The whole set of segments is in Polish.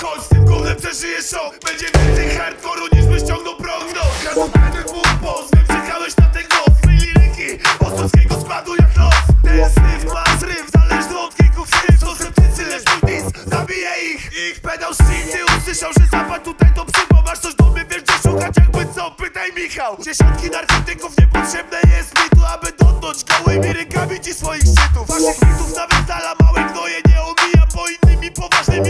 Chodź, z tym gównem przeżyjesz show Będzie więcej hardcore'u niż byś ściągnął prąd no. Gazowany mój post, wiem czekałeś na ten głos. Mej liryki, ostrowskiego składu jak los. Ten syf ma zryw, zależny od kilku chwil To sceptycy, lecz mój dis zabije ich. Ich pedał szczyty, usłyszał, że zapadł tutaj to przypał Masz coś do mnie, wiesz gdzie szukać, jakby co, pytaj Michał. Dziesiątki narkotyków niepotrzebne jest mi tu Aby dotknąć gołymi rękami ci swoich szczytów. Waszych mitów nawet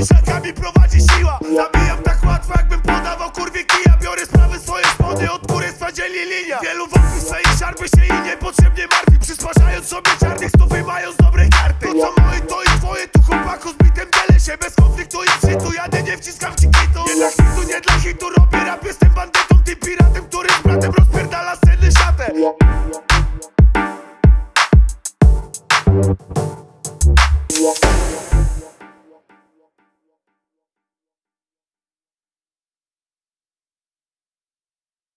szlakami prowadzi siła. Zabijam tak łatwo jakbym podawał kurwie kija. Biorę sprawy swoje szpony, od góry dzieli linia. Wielu wokół swej szarpy się i niepotrzebnie martwi. Przysparzając sobie czarnych, to wymając dobre karty. To co moje, to i twoje, tu chłopaku z bitem dzielę się Bez konfliktu i wstrzytu, jadę nie wciskam